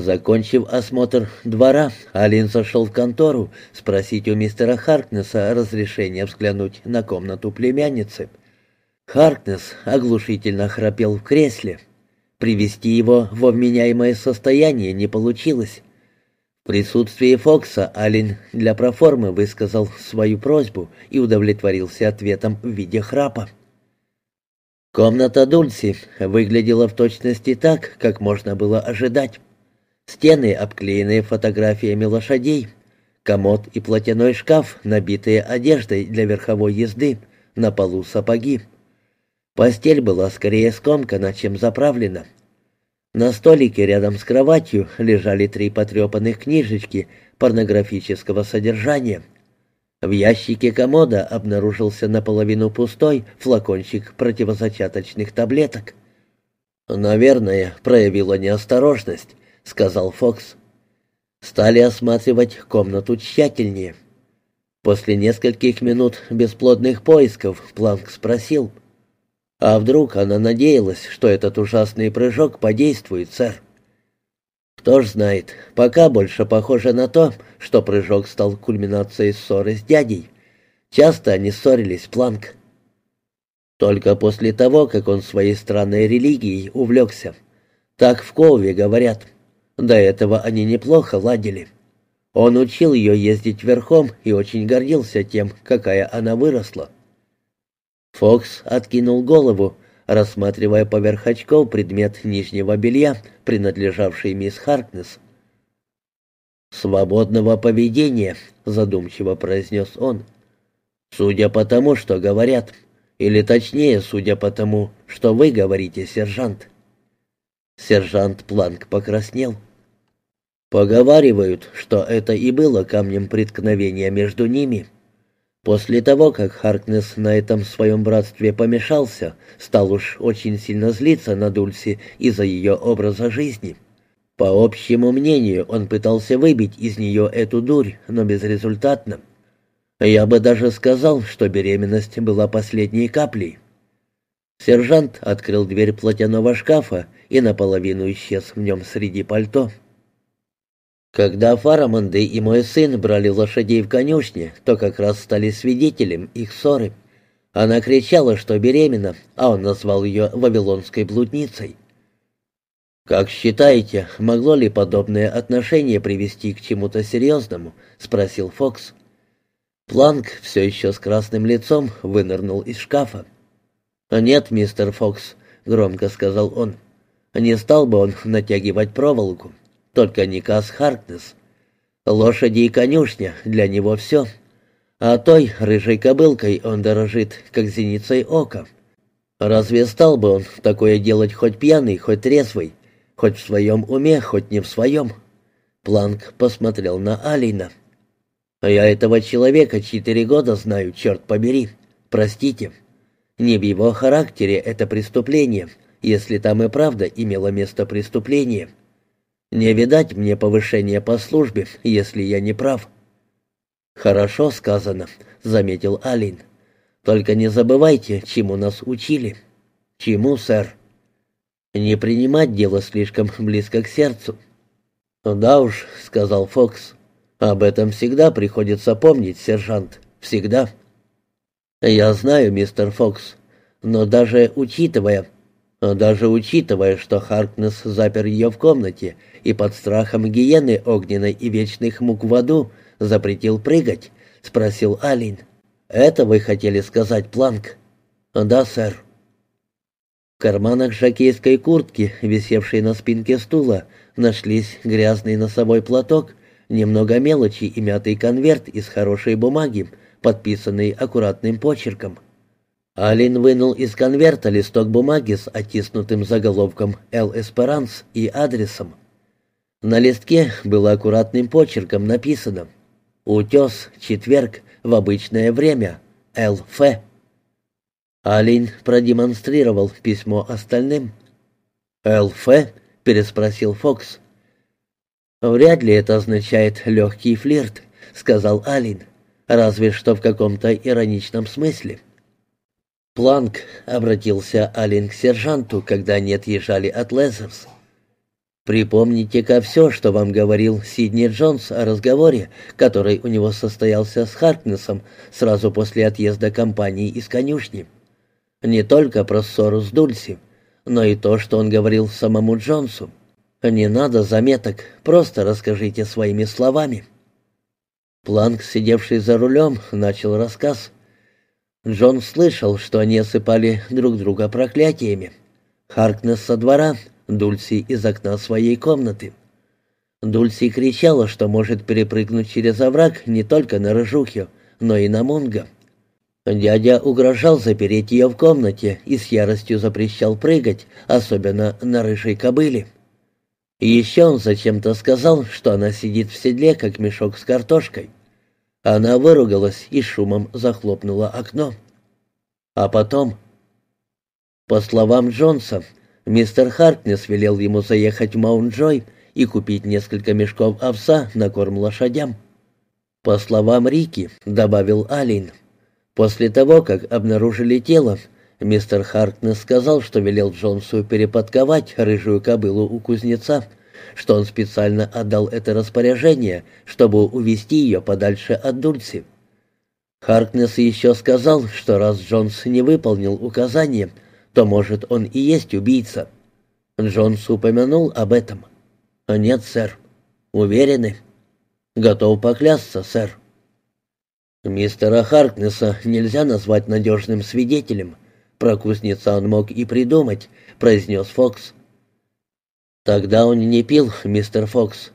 Закончив осмотр двора, Алин зашел в контору спросить у мистера Харкнесса разрешения взглянуть на комнату племянницы. Харкнесс оглушительно храпел в кресле. Привести его во вменяемое состояние не получилось. В присутствии Фокса Алин для проформы высказал свою просьбу и удовлетворился ответом в виде храпа. Комната Дульси выглядела в точности так, как можно было ожидать. Стены, обклеенные фотографиями лошадей, комод и платяной шкаф, набитые одеждой для верховой езды, на полу сапоги. Постель была скорее скомкана, чем заправлена. На столике рядом с кроватью лежали три потрепанных книжечки порнографического содержания. В ящике комода обнаружился наполовину пустой флакончик противозачаточных таблеток. «Наверное, проявила неосторожность», — сказал Фокс. Стали осматривать комнату тщательнее. После нескольких минут бесплодных поисков Планк спросил, «А вдруг она надеялась, что этот ужасный прыжок подействует, сэр?» Кто ж знает, пока больше похоже на то, что прыжок стал кульминацией ссоры с дядей. Часто они ссорились, Планк. Только после того, как он своей странной религией увлекся. Так в Кове говорят. До этого они неплохо ладили. Он учил ее ездить верхом и очень гордился тем, какая она выросла. Фокс откинул голову, рассматривая поверх очков предмет нижнего белья, принадлежавший мисс Харкнес. «Свободного поведения», — задумчиво произнес он. «Судя по тому, что говорят, или точнее, судя по тому, что вы говорите, сержант». Сержант Планк покраснел. Поговаривают, что это и было камнем преткновения между ними. После того, как Харкнес на этом своем братстве помешался, стал уж очень сильно злиться на Дульси из-за ее образа жизни. По общему мнению, он пытался выбить из нее эту дурь, но безрезультатно. Я бы даже сказал, что беременность была последней каплей. Сержант открыл дверь платяного шкафа и наполовину исчез в нем среди пальто. Когда Фарамонды и мой сын брали лошадей в конюшне, то как раз стали свидетелем их ссоры. Она кричала, что беременна, а он назвал ее вавилонской блудницей. «Как считаете, могло ли подобное отношение привести к чему-то серьезному?» — спросил Фокс. Планк, все еще с красным лицом, вынырнул из шкафа. «Нет, мистер Фокс», — громко сказал он. «Не стал бы он натягивать проволоку только не Кас Харкнес. Лошади и конюшня для него все. А той рыжей кобылкой он дорожит, как зеницей ока. Разве стал бы он такое делать хоть пьяный, хоть трезвый, хоть в своем уме, хоть не в своем? Планк посмотрел на Алина. «Я этого человека четыре года знаю, черт побери. Простите. Не в его характере это преступление, если там и правда имело место преступление». Не видать мне повышения по службе, если я не прав». «Хорошо сказано», — заметил Алин. «Только не забывайте, чему нас учили». «Чему, сэр?» «Не принимать дело слишком близко к сердцу». «Да уж», — сказал Фокс. «Об этом всегда приходится помнить, сержант. Всегда». «Я знаю, мистер Фокс, но даже учитывая, даже учитывая, что Харкнес запер ее в комнате и под страхом гиены огненной и вечных мук в аду запретил прыгать, спросил Алин. «Это вы хотели сказать, Планк?» «Да, сэр». В карманах жакейской куртки, висевшей на спинке стула, нашлись грязный носовой платок, немного мелочи и мятый конверт из хорошей бумаги, подписанный аккуратным почерком. Алин вынул из конверта листок бумаги с оттиснутым заголовком «Эл Эсперанс» и адресом. На листке было аккуратным почерком написано «Утес, четверг, в обычное время, ЛФ». Алин продемонстрировал письмо остальным. «ЛФ?» — переспросил Фокс. «Вряд ли это означает легкий флирт», — сказал Алин. «Разве что в каком-то ироничном смысле». «Планк», — обратился Алин к сержанту, когда они отъезжали от Лезерс. Припомните-ка все, что вам говорил Сидни Джонс о разговоре, который у него состоялся с Харкнесом сразу после отъезда компании из конюшни. Не только про ссору с Дульси, но и то, что он говорил самому Джонсу. Не надо заметок, просто расскажите своими словами. Планк, сидевший за рулем, начал рассказ. Джон слышал, что они осыпали друг друга проклятиями. Харкнес со двора, Дульси из окна своей комнаты. Дульси кричала, что может перепрыгнуть через овраг не только на Рыжухе, но и на Мунга. Дядя угрожал запереть ее в комнате и с яростью запрещал прыгать, особенно на рыжей кобыле. Еще он зачем-то сказал, что она сидит в седле, как мешок с картошкой. Она выругалась и шумом захлопнула окно. А потом... По словам Джонса, Мистер Харкнес велел ему заехать в Маунт-Джой и купить несколько мешков овса на корм лошадям. По словам Рики, добавил Алин, после того, как обнаружили тело, мистер Харкнес сказал, что велел Джонсу переподковать рыжую кобылу у кузнеца, что он специально отдал это распоряжение, чтобы увести ее подальше от Дульси. Харкнес еще сказал, что раз Джонс не выполнил указание, то, может, он и есть убийца. Джонс упомянул об этом. «Нет, сэр». «Уверены?» «Готов поклясться, сэр». Мистера Харкнесса нельзя назвать надежным свидетелем. Про кузнеца он мог и придумать, произнес Фокс. Тогда он не пил, мистер Фокс.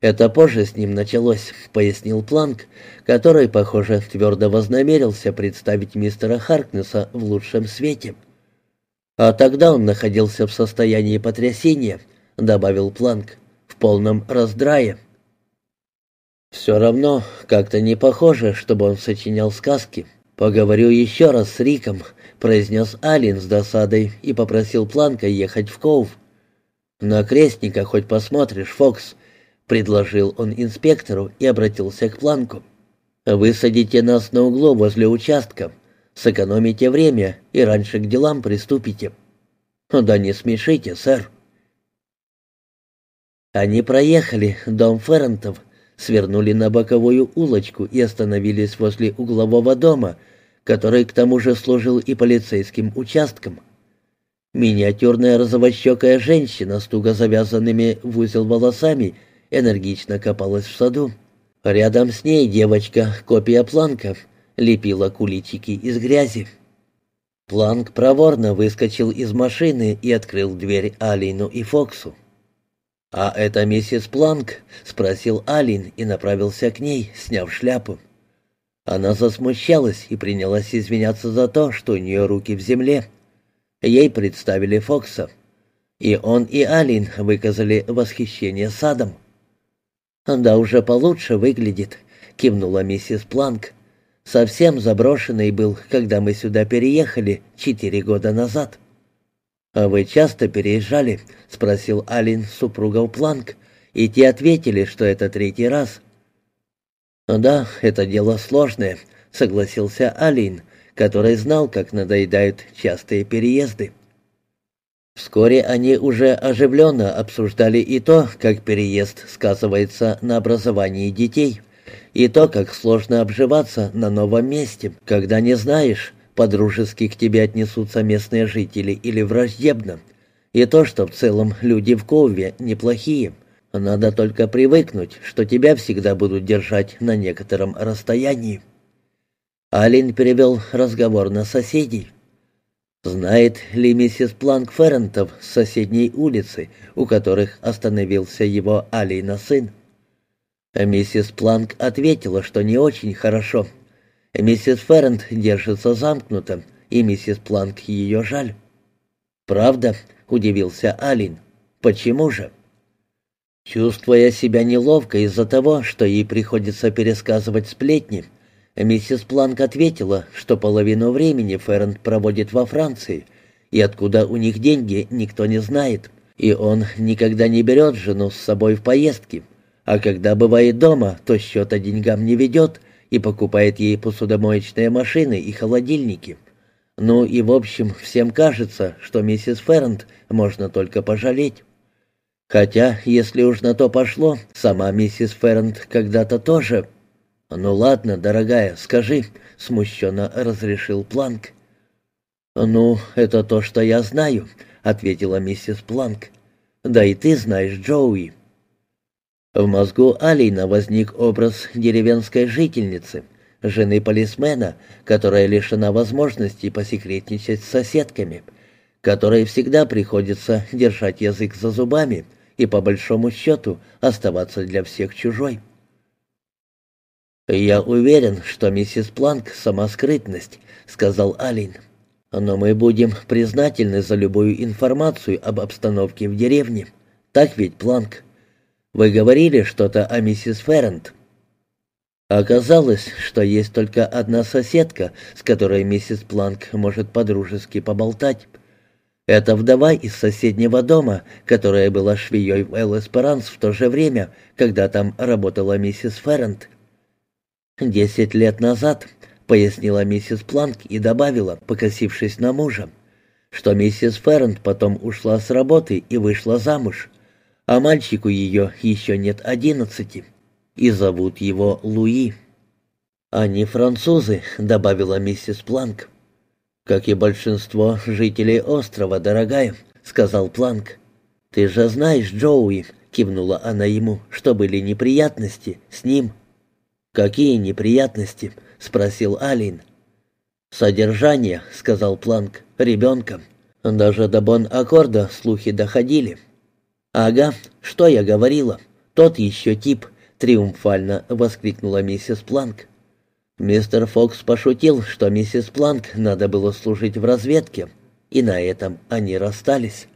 Это позже с ним началось, пояснил Планк, который, похоже, твердо вознамерился представить мистера Харкнесса в лучшем свете. А тогда он находился в состоянии потрясения, добавил Планк, в полном раздрае. Все равно как-то не похоже, чтобы он сочинял сказки. Поговорю еще раз с Риком, произнес Алин с досадой и попросил Планка ехать в Коув. На крестника хоть посмотришь, Фокс, предложил он инспектору и обратился к Планку. Высадите нас на углу возле участка. Сэкономите время и раньше к делам приступите». «Да не смешите, сэр». Они проехали дом Феррентов, свернули на боковую улочку и остановились возле углового дома, который к тому же служил и полицейским участком. Миниатюрная розовощекая женщина с туго завязанными в узел волосами энергично копалась в саду. Рядом с ней девочка, копия планков, лепила куличики из грязи. Планк проворно выскочил из машины и открыл дверь Алину и Фоксу. «А это миссис Планк?» — спросил Алин и направился к ней, сняв шляпу. Она засмущалась и принялась извиняться за то, что у нее руки в земле. Ей представили Фокса. И он, и Алин выказали восхищение садом. «Да уже получше выглядит», — кивнула миссис Планк. Совсем заброшенный был, когда мы сюда переехали четыре года назад. «А вы часто переезжали?» — спросил Алин супругов Планк, и те ответили, что это третий раз. «Да, это дело сложное», — согласился Алин, который знал, как надоедают частые переезды. Вскоре они уже оживленно обсуждали и то, как переезд сказывается на образовании детей — и то, как сложно обживаться на новом месте, когда не знаешь, подружески к тебе отнесутся местные жители или враждебно, и то, что в целом люди в Кове неплохие. Надо только привыкнуть, что тебя всегда будут держать на некотором расстоянии. Алин перевел разговор на соседей. Знает ли миссис Планк Феррентов с соседней улицы, у которых остановился его Алина сын? Миссис Планк ответила, что не очень хорошо. Миссис Феррент держится замкнуто, и миссис Планк ее жаль. «Правда?» — удивился Алин. «Почему же?» Чувствуя себя неловко из-за того, что ей приходится пересказывать сплетни, миссис Планк ответила, что половину времени Феррент проводит во Франции, и откуда у них деньги, никто не знает, и он никогда не берет жену с собой в поездки, а когда бывает дома, то счета деньгам не ведет и покупает ей посудомоечные машины и холодильники. Ну и в общем, всем кажется, что миссис Феррент можно только пожалеть. Хотя, если уж на то пошло, сама миссис Феррент когда-то тоже... «Ну ладно, дорогая, скажи», — смущенно разрешил Планк. «Ну, это то, что я знаю», — ответила миссис Планк. «Да и ты знаешь Джоуи». В мозгу Алина возник образ деревенской жительницы, жены полисмена, которая лишена возможности посекретничать с соседками, которой всегда приходится держать язык за зубами и, по большому счету, оставаться для всех чужой. «Я уверен, что миссис Планк — сама скрытность», — сказал Алин. «Но мы будем признательны за любую информацию об обстановке в деревне. Так ведь, Планк?» Вы говорили что-то о миссис Феррент?» Оказалось, что есть только одна соседка, с которой миссис Планк может подружески поболтать. Это вдова из соседнего дома, которая была швеей в Эл-Эсперанс в то же время, когда там работала миссис Феррент. «Десять лет назад», — пояснила миссис Планк и добавила, покосившись на мужа, что миссис Феррент потом ушла с работы и вышла замуж а мальчику ее еще нет одиннадцати, и зовут его Луи. «Они французы», — добавила миссис Планк. «Как и большинство жителей острова, дорогая», — сказал Планк. «Ты же знаешь, Джоуи», — кивнула она ему, — «что были неприятности с ним». «Какие неприятности?» — спросил Алин. «Содержание», — сказал Планк, — «ребенка. Даже до Бон-Аккорда слухи доходили». «Ага, что я говорила? Тот еще тип», — триумфально воскликнула миссис Планк. Мистер Фокс пошутил, что миссис Планк надо было служить в разведке, и на этом они расстались.